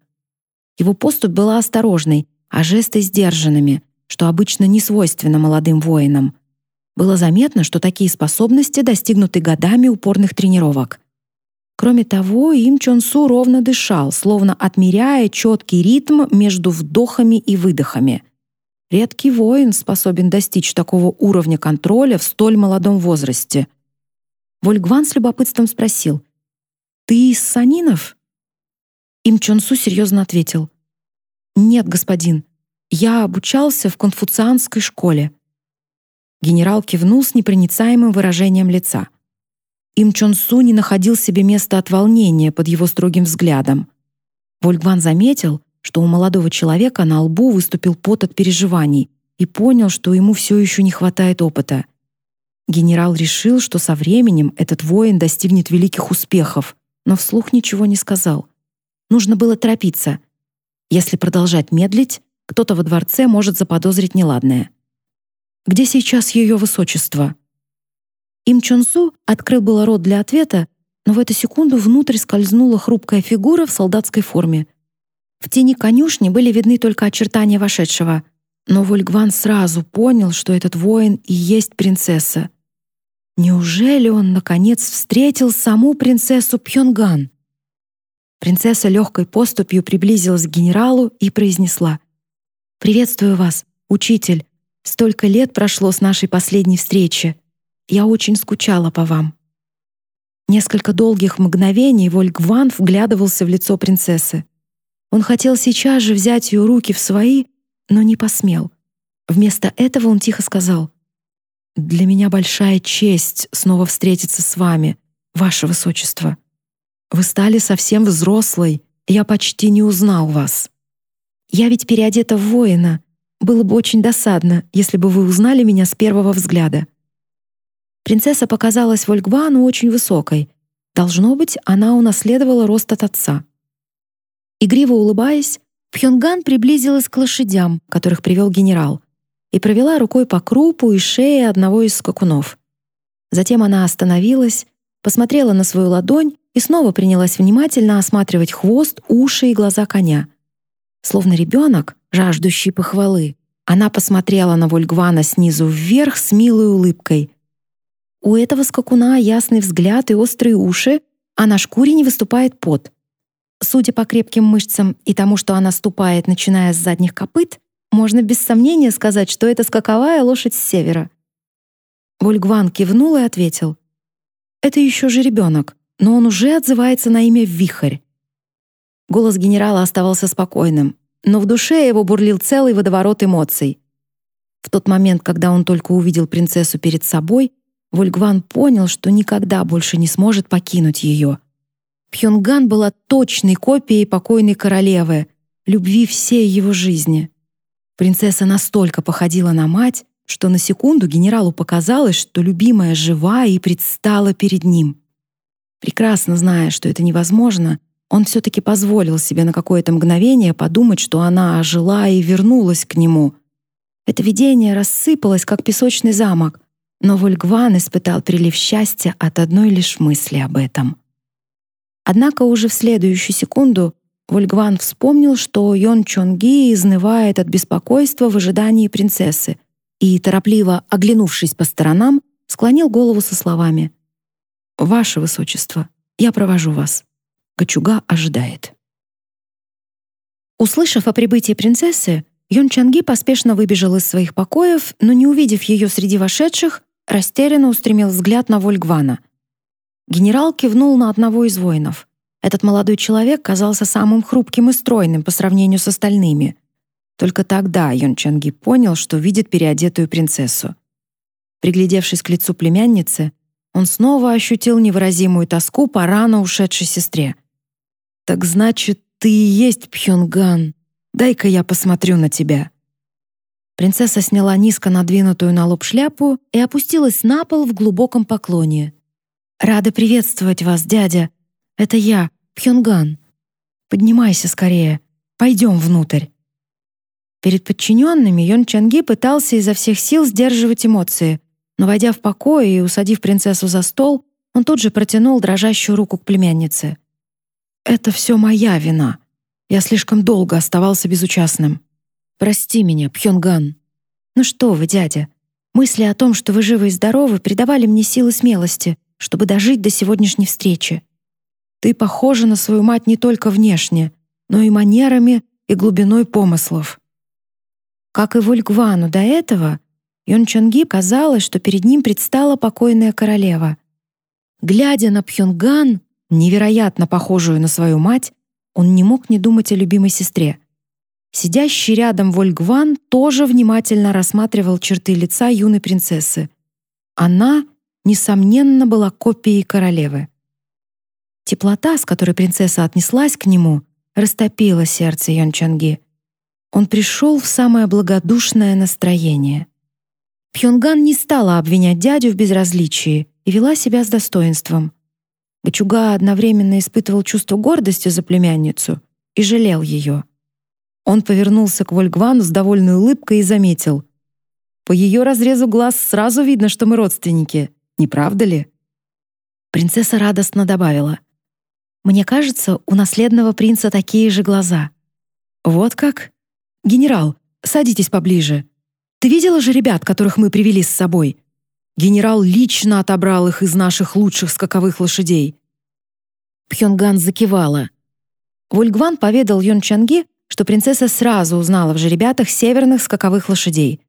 Его поступь была осторожной, а жесты сдержанными, что обычно не свойственно молодым воинам. Было заметно, что такие способности достигнуты годами упорных тренировок. Кроме того, Им Чон Су ровно дышал, словно отмеряя четкий ритм между вдохами и выдохами. Редкий воин способен достичь такого уровня контроля в столь молодом возрасте. Вольгван с любопытством спросил, «Ты из Санинов?» Им Чон Су серьезно ответил, «Нет, господин, я обучался в конфуцианской школе». Генерал кивнул с непроницаемым выражением лица — им Чон не находил себе места от волнения под его строгим взглядом. Вольгван заметил, что у молодого человека на лбу выступил пот от переживаний и понял, что ему все еще не хватает опыта. Генерал решил, что со временем этот воин достигнет великих успехов, но вслух ничего не сказал. Нужно было торопиться. Если продолжать медлить, кто-то во дворце может заподозрить неладное. Где сейчас ее высочество? Им Чон Су открыл было рот для ответа, но в эту секунду внутрь скользнула хрупкая фигура в солдатской форме. В тени конюшни были видны только очертания вошедшего, но Вольгван сразу понял, что этот воин и есть принцесса. Неужели он, наконец, встретил саму принцессу Пхёнган? Принцесса легкой поступью приблизилась к генералу и произнесла «Приветствую вас, учитель. Столько лет прошло с нашей последней встречи. Я очень скучала по вам». Несколько долгих мгновений Вольгван вглядывался в лицо принцессы. Он хотел сейчас же взять ее руки в свои, но не посмел. Вместо этого он тихо сказал для меня большая честь снова встретиться с вами, ваше высочество. Вы стали совсем взрослой, я почти не узнал вас. Я ведь переодета в воина. Было бы очень досадно, если бы вы узнали меня с первого взгляда. Принцесса показалась Вольгвану очень высокой. Должно быть, она унаследовала рост от отца. Игриво улыбаясь, Пхёнган приблизилась к лошадям, которых привел генерал — и провела рукой по крупу и шее одного из скакунов. Затем она остановилась, посмотрела на свою ладонь и снова принялась внимательно осматривать хвост, уши и глаза коня. Словно ребенок, жаждущий похвалы, она посмотрела на Вольгвана снизу вверх с милой улыбкой. У этого скакуна ясный взгляд и острые уши, а на шкуре не выступает пот. Судя по крепким мышцам и тому, что она ступает, начиная с задних копыт, можно без сомнения сказать, что это скаковая лошадь с севера. Вольгван кивнул и ответил. «Это еще же ребенок, но он уже отзывается на имя Вихрь». Голос генерала оставался спокойным, но в душе его бурлил целый водоворот эмоций. В тот момент, когда он только увидел принцессу перед собой, Вольгван понял, что никогда больше не сможет покинуть ее. Пхёнган была точной копией покойной королевы, любви всей его жизни. Принцесса настолько походила на мать, что на секунду генералу показалось, что любимая жива и предстала перед ним. Прекрасно зная, что это невозможно, он все-таки позволил себе на какое-то мгновение подумать, что она ожила и вернулась к нему. Это видение рассыпалось, как песочный замок, но Вольгван испытал прилив счастья от одной лишь мысли об этом. Однако уже в следующую секунду Вольгван вспомнил, что Йон Чонги изнывает от беспокойства в ожидании принцессы, и, торопливо оглянувшись по сторонам, склонил голову со словами «Ваше Высочество, я провожу вас. Кочуга ожидает». Услышав о прибытии принцессы, Йон Чанги поспешно выбежал из своих покоев, но, не увидев ее среди вошедших, растерянно устремил взгляд на Вольгвана. Генерал кивнул на одного из воинов. Этот молодой человек казался самым хрупким и стройным по сравнению с остальными. Только тогда Йон Чанги понял, что видит переодетую принцессу. Приглядевшись к лицу племянницы, он снова ощутил невыразимую тоску по рано ушедшей сестре. «Так значит, ты и есть Пхёнган. Дай-ка я посмотрю на тебя». Принцесса сняла низко надвинутую на лоб шляпу и опустилась на пол в глубоком поклоне. «Рада приветствовать вас, дядя», это я, Пхёнган. Поднимайся скорее. Пойдем внутрь. Перед подчиненными Йон Чанги пытался изо всех сил сдерживать эмоции, но войдя в покой и усадив принцессу за стол, он тут же протянул дрожащую руку к племяннице. Это все моя вина. Я слишком долго оставался безучастным. Прости меня, Пхёнган. Ну что вы, дядя? Мысли о том, что вы живы и здоровы, придавали мне силы смелости, чтобы дожить до сегодняшней встречи. Ты похожа на свою мать не только внешне, но и манерами и глубиной помыслов. Как и Вульгвану до этого, Йон Чонги казалось, что перед ним предстала покойная королева. Глядя на Пхёнган, невероятно похожую на свою мать, он не мог не думать о любимой сестре. Сидящий рядом Вольгван тоже внимательно рассматривал черты лица юной принцессы. Она, несомненно, была копией королевы. Теплота, с которой принцесса отнеслась к нему, растопила сердце Йон Чанги. Он пришел в самое благодушное настроение. Пхёнган не стала обвинять дядю в безразличии и вела себя с достоинством. Гачуга одновременно испытывал чувство гордости за племянницу и жалел ее. Он повернулся к Вольгвану с довольной улыбкой и заметил: "По ее разрезу глаз сразу видно, что мы родственники, не правда ли?" Принцесса радостно добавила: мне кажется, у наследного принца такие же глаза. Вот как? Генерал, садитесь поближе. Ты видела же ребят, которых мы привели с собой? Генерал лично отобрал их из наших лучших скаковых лошадей». Пхёнган закивала. Вольгван поведал Юн Чанги, что принцесса сразу узнала в жеребятах северных скаковых лошадей.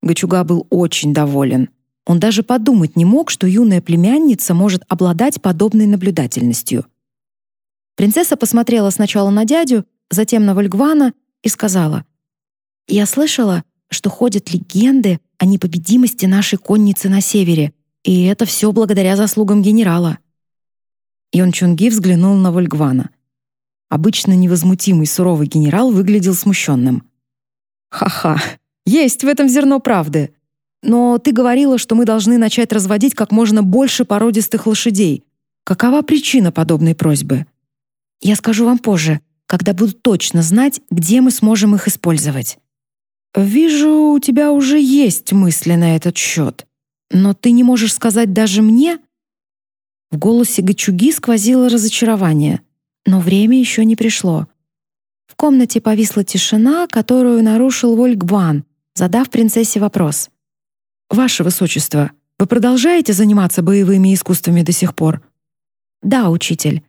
Гачуга был очень доволен. Он даже подумать не мог, что юная племянница может обладать подобной наблюдательностью. Принцесса посмотрела сначала на дядю, затем на Вольгвана и сказала, «Я слышала, что ходят легенды о непобедимости нашей конницы на севере, и это все благодаря заслугам генерала». Йон Чунги взглянул на Вольгвана. Обычно невозмутимый суровый генерал выглядел смущенным. «Ха-ха, есть в этом зерно правды. Но ты говорила, что мы должны начать разводить как можно больше породистых лошадей. Какова причина подобной просьбы? Я скажу вам позже, когда буду точно знать, где мы сможем их использовать. Вижу, у тебя уже есть мысли на этот счет. Но ты не можешь сказать даже мне? В голосе Гачуги сквозило разочарование, но время еще не пришло. В комнате повисла тишина, которую нарушил Вольгбан, задав принцессе вопрос. «Ваше Высочество, вы продолжаете заниматься боевыми искусствами до сих пор?» «Да, учитель.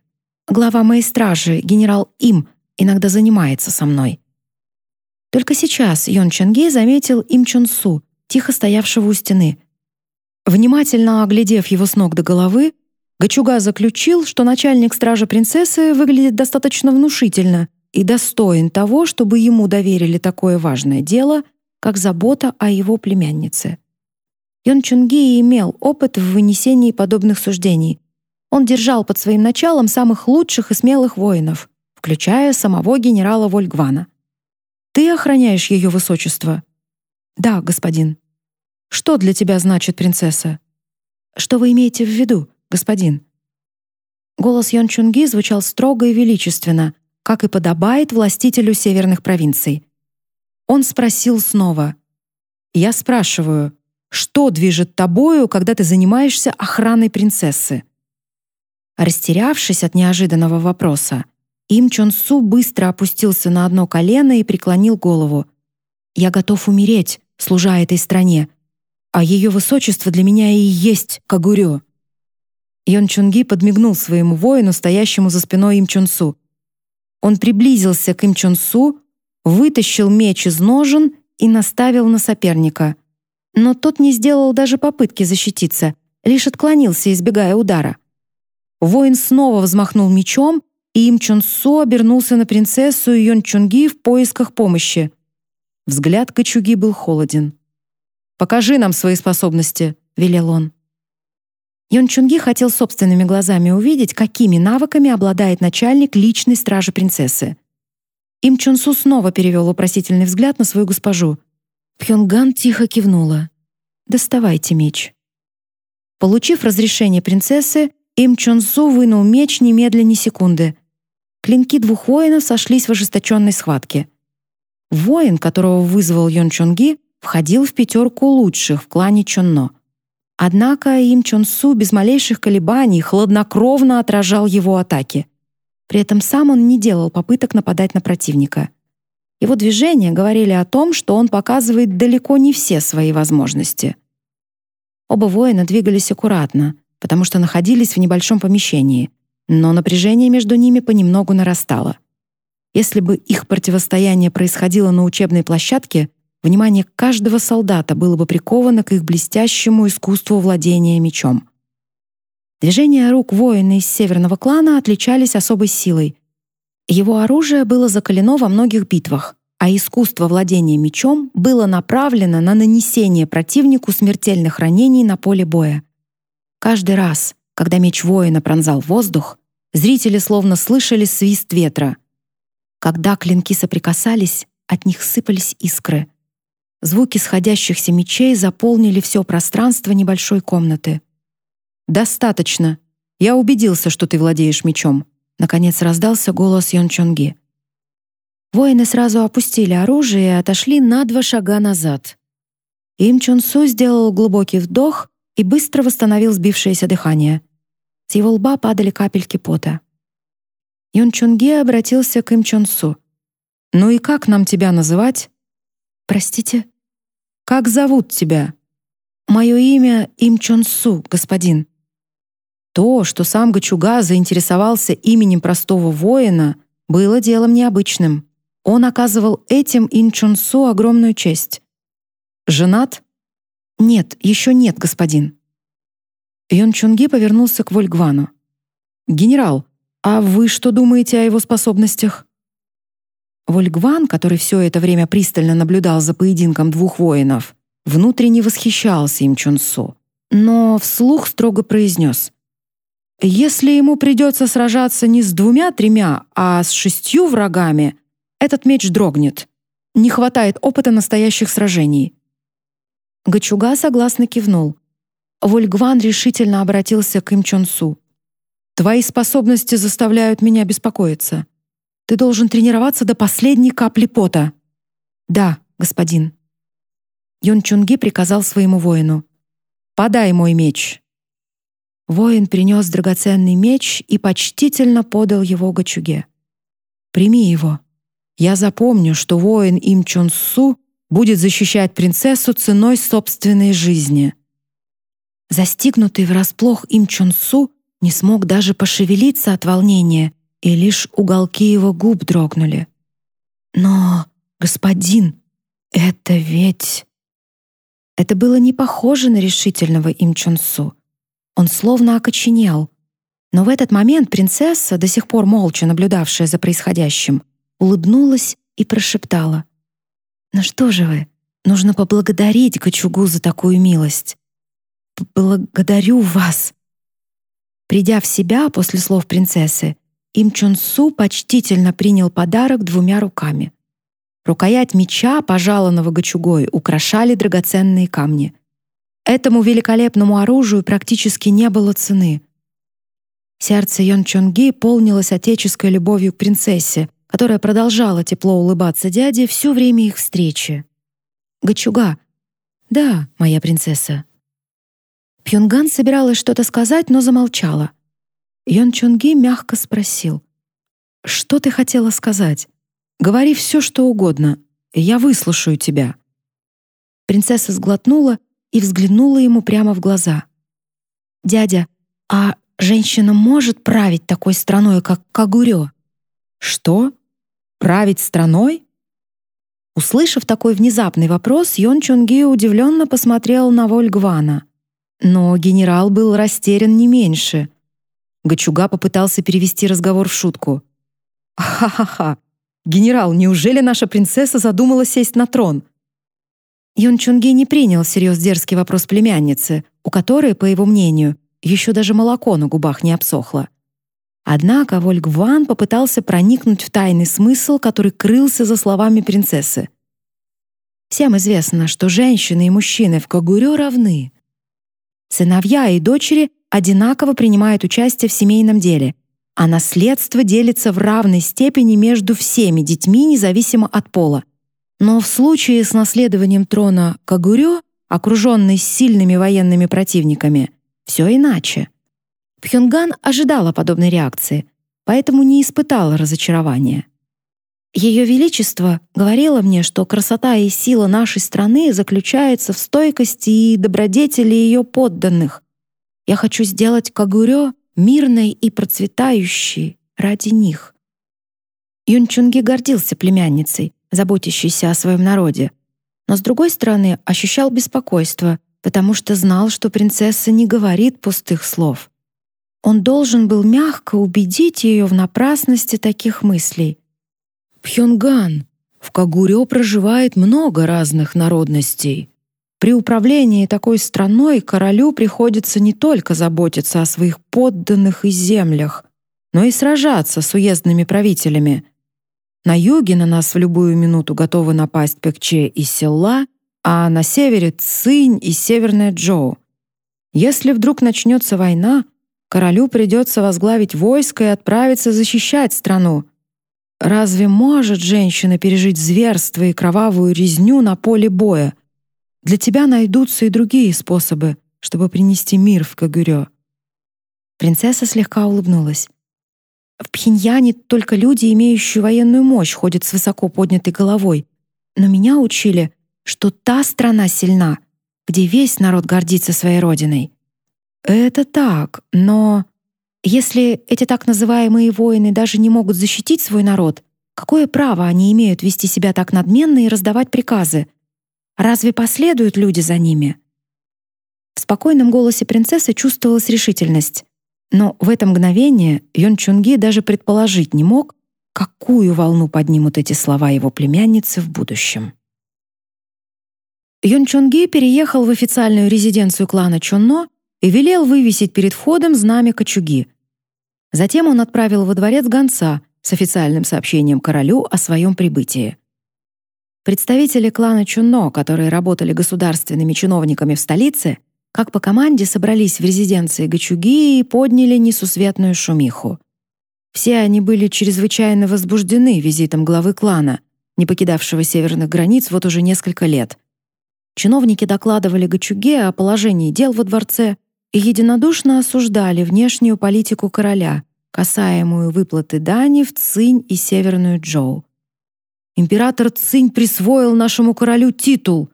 Глава моей стражи, генерал Им, иногда занимается со мной». Только сейчас Йон Ченге заметил Им Чон Су, тихо стоявшего у стены. Внимательно оглядев его с ног до головы, Гачуга заключил, что начальник стражи принцессы выглядит достаточно внушительно и достоин того, чтобы ему доверили такое важное дело, как забота о его племяннице. Йон Чунги имел опыт в вынесении подобных суждений. Он держал под своим началом самых лучших и смелых воинов, включая самого генерала Вольгвана. «Ты охраняешь ее высочество?» «Да, господин». «Что для тебя значит принцесса?» «Что вы имеете в виду, господин?» Голос Йон Чунги звучал строго и величественно, как и подобает властителю северных провинций. Он спросил снова. «Я спрашиваю, что движет тобою, когда ты занимаешься охраной принцессы? Растерявшись от неожиданного вопроса, Им Чон Су быстро опустился на одно колено и преклонил голову. «Я готов умереть, служа этой стране, а ее высочество для меня и есть Кагурё». Йон Чунги подмигнул своему воину, стоящему за спиной Им Чон Су. Он приблизился к Им Чон Су, вытащил меч из ножен и наставил на соперника — но тот не сделал даже попытки защититься, лишь отклонился, избегая удара. Воин снова взмахнул мечом, и Им Чон Со обернулся на принцессу Йон Чунги в поисках помощи. Взгляд Качуги был холоден. «Покажи нам свои способности», — велел он. Йон Чунги хотел собственными глазами увидеть, какими навыками обладает начальник личной стражи принцессы. Им Чон Су снова перевел вопросительный взгляд на свою госпожу. Пхёнган тихо кивнула. «Доставайте меч». Получив разрешение принцессы, Им Чон Су вынул меч немедленно ни секунды. Клинки двух воинов сошлись в ожесточенной схватке. Воин, которого вызвал Йон Чонги, входил в пятерку лучших в клане Чонно. Однако Им Чон Су без малейших колебаний хладнокровно отражал его атаки. При этом сам он не делал попыток нападать на противника. Его движения говорили о том, что он показывает далеко не все свои возможности. Оба воина двигались аккуратно, потому что находились в небольшом помещении, но напряжение между ними понемногу нарастало. Если бы их противостояние происходило на учебной площадке, внимание каждого солдата было бы приковано к их блестящему искусству владения мечом. Движения рук воина из северного клана отличались особой силой, его оружие было закалено во многих битвах, а искусство владения мечом было направлено на нанесение противнику смертельных ранений на поле боя. Каждый раз, когда меч воина пронзал воздух, зрители словно слышали свист ветра. Когда клинки соприкасались, от них сыпались искры. Звуки сходящихся мечей заполнили все пространство небольшой комнаты. «Достаточно. Я убедился, что ты владеешь мечом», Наконец раздался голос Йон Чонги. Воины сразу опустили оружие и отошли на два шага назад. Им Чон Су сделал глубокий вдох и быстро восстановил сбившееся дыхание. С его лба падали капельки пота. Йон Чонги обратился к Им Чон Су. «Ну и как нам тебя называть?» «Простите?» «Как зовут тебя?» Мое имя Им Чон Су, господин. То, что сам Гачуга заинтересовался именем простого воина, было делом необычным. Он оказывал этим Ин Чон Су огромную честь. Женат? Нет, еще нет, господин. Йон Чунги повернулся к Вольгвану. Генерал, а вы что думаете о его способностях? Вольгван, который все это время пристально наблюдал за поединком двух воинов, внутренне восхищался им Чунсу, но вслух строго произнес: "Если ему придется сражаться не с двумя-тремя, а с шестью врагами, этот меч дрогнет. Не хватает опыта настоящих сражений". Гачуга согласно кивнул. Вольгван решительно обратился к Им Чонсу. «Твои способности заставляют меня беспокоиться. Ты должен тренироваться до последней капли пота». «Да, господин». Юн Чунги приказал своему воину. «Подай мой меч». Воин принес драгоценный меч и почтительно подал его Гачуге. «Прими его. Я запомню, что воин Им Чон Су будет защищать принцессу ценой собственной жизни». Застигнутый врасплох Им Чон Су не смог даже пошевелиться от волнения и лишь уголки его губ дрогнули. «Но, господин, это ведь...» Это было не похоже на решительного Им Чонсу. Он словно окоченел. Но в этот момент принцесса, до сих пор молча наблюдавшая за происходящим, улыбнулась и прошептала. «Ну что же вы, нужно поблагодарить Кочугу за такую милость. Благодарю вас». Придя в себя после слов принцессы, им Чон Су почтительно принял подарок двумя руками. Рукоять меча, пожалованного Гачугой, украшали драгоценные камни. Этому великолепному оружию практически не было цены. Сердце Йон Чонги полнилось отеческой любовью к принцессе, которая продолжала тепло улыбаться дяде все время их встречи. «Гачуга!» «Да, моя принцесса». Пьонган собиралась что-то сказать, но замолчала. Йон Чонги мягко спросил. «Что ты хотела сказать? Говори все, что угодно. Я выслушаю тебя». Принцесса сглотнула и взглянула ему прямо в глаза. «Дядя, а женщина может править такой страной, как Кагурё?» «Что? Править страной?» Услышав такой внезапный вопрос, Йон Чонги удивленно посмотрел на Вольгвана. Но генерал был растерян не меньше — Гачуга попытался перевести разговор в шутку. «Ха-ха-ха! Генерал, неужели наша принцесса задумала сесть на трон?» Юн Чунги не принял всерьез дерзкий вопрос племянницы, у которой, по его мнению, еще даже молоко на губах не обсохло. Однако Вольг Ван попытался проникнуть в тайный смысл, который крылся за словами принцессы. Всем известно, что женщины и мужчины в Кагурё равны. Сыновья и дочери одинаково принимают участие в семейном деле, а наследство делится в равной степени между всеми детьми, независимо от пола. Но в случае с наследованием трона Кагурё, окруженный сильными военными противниками, все иначе. Пхёнган ожидала подобной реакции, поэтому не испытала разочарования. Ее величество говорило мне, что красота и сила нашей страны заключается в стойкости и добродетели ее подданных, я хочу сделать Кагурё мирной и процветающей ради них. Юнчунги гордился племянницей, заботящейся о своем народе, но с другой стороны ощущал беспокойство, потому что знал, что принцесса не говорит пустых слов. Он должен был мягко убедить ее в напрасности таких мыслей. Пхёнган, в Кагурё проживает много разных народностей. При управлении такой страной королю приходится не только заботиться о своих подданных и землях, но и сражаться с уездными правителями. На юге на нас в любую минуту готовы напасть Пекче и Села, а на севере Цинь и Северная Джоу. Если вдруг начнется война, королю придется возглавить войско и отправиться защищать страну. Разве может женщина пережить зверство и кровавую резню на поле боя? Для тебя найдутся и другие способы, чтобы принести мир в Кагурё. Принцесса слегка улыбнулась. В Пхеньяне только люди, имеющие военную мощь, ходят с высоко поднятой головой. Но меня учили, что та страна сильна, где весь народ гордится своей родиной. Это так, но если эти так называемые воины даже не могут защитить свой народ, какое право они имеют вести себя так надменно и раздавать приказы? Разве последуют люди за ними? В спокойном голосе принцессы чувствовалась решительность. Но в это мгновение Йон Чунги даже предположить не мог, какую волну поднимут эти слова его племянницы в будущем. Йон Чунги переехал в официальную резиденцию клана Чонно и велел вывесить перед входом знамя кочуги. Затем он отправил во дворец гонца с официальным сообщением королю о своем прибытии. Представители клана Чунно, которые работали государственными чиновниками в столице, как по команде собрались в резиденции Гачуги и подняли несусветную шумиху. Все они были чрезвычайно возбуждены визитом главы клана, не покидавшего северных границ вот уже несколько лет. Чиновники докладывали Гачуге о положении дел во дворце и единодушно осуждали внешнюю политику короля, касаемую выплаты дани в Цинь и Северную Джоу. Император Цинь присвоил нашему королю титул.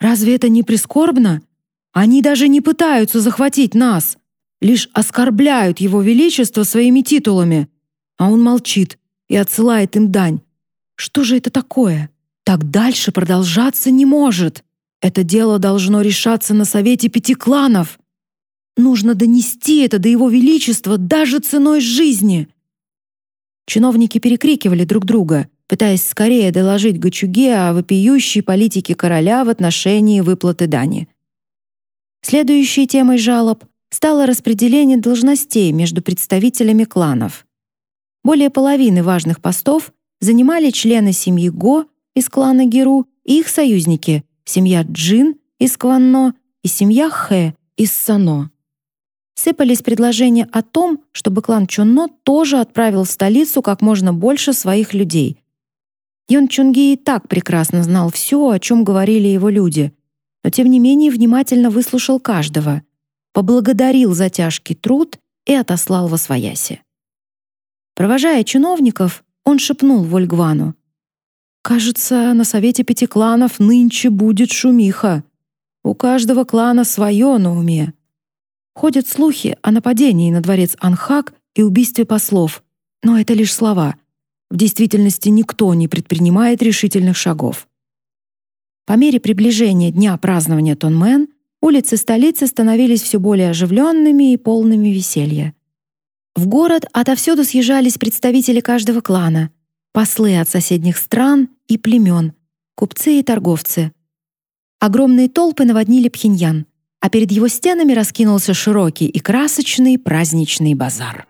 Разве это не прискорбно? Они даже не пытаются захватить нас, лишь оскорбляют его величество своими титулами. А он молчит и отсылает им дань. Что же это такое? Так дальше продолжаться не может. Это дело должно решаться на совете пяти кланов. Нужно донести это до его величества даже ценой жизни. Чиновники перекрикивали друг друга, пытаясь скорее доложить Гачуге о вопиющей политике короля в отношении выплаты дани. Следующей темой жалоб стало распределение должностей между представителями кланов. Более половины важных постов занимали члены семьи Го из клана Геру и их союзники, семья Джин из Кванно и семья Хэ из Сано. Сыпались предложения о том, чтобы клан Чунно тоже отправил в столицу как можно больше своих людей. Йон Чунги и так прекрасно знал все, о чем говорили его люди, но тем не менее внимательно выслушал каждого, поблагодарил за тяжкий труд и отослал во свояси. Провожая чиновников, он шепнул Вольгвану: "Кажется, на совете пяти кланов нынче будет шумиха. У каждого клана свое на уме. Ходят слухи о нападении на дворец Анхак и убийстве послов, но это лишь слова. В действительности никто не предпринимает решительных шагов. По мере приближения дня празднования Тонмен улицы столицы становились все более оживленными и полными веселья. В город отовсюду съезжались представители каждого клана, послы от соседних стран и племен, купцы и торговцы. Огромные толпы наводнили Пхеньян, а перед его стенами раскинулся широкий и красочный праздничный базар.